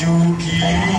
You keep.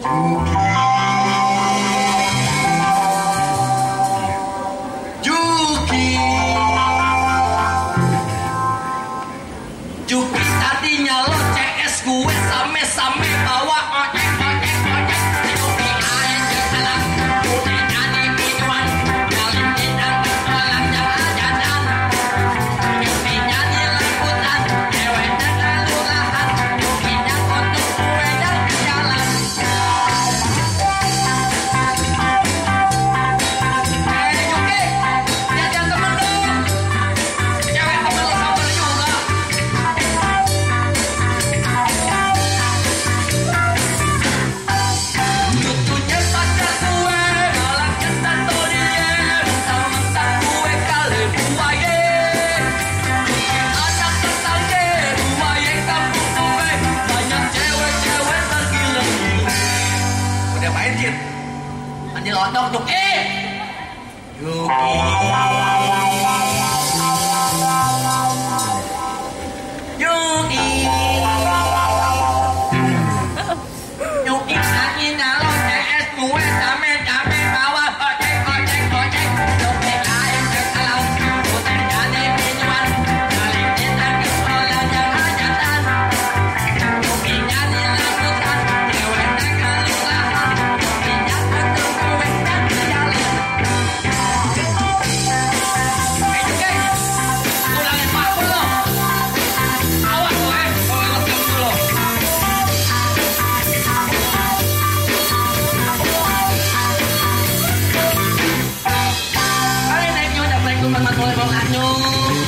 Juki. Juki artinya lo CS gue same-same bawa eh, Anjir otok tuh eh! Yuki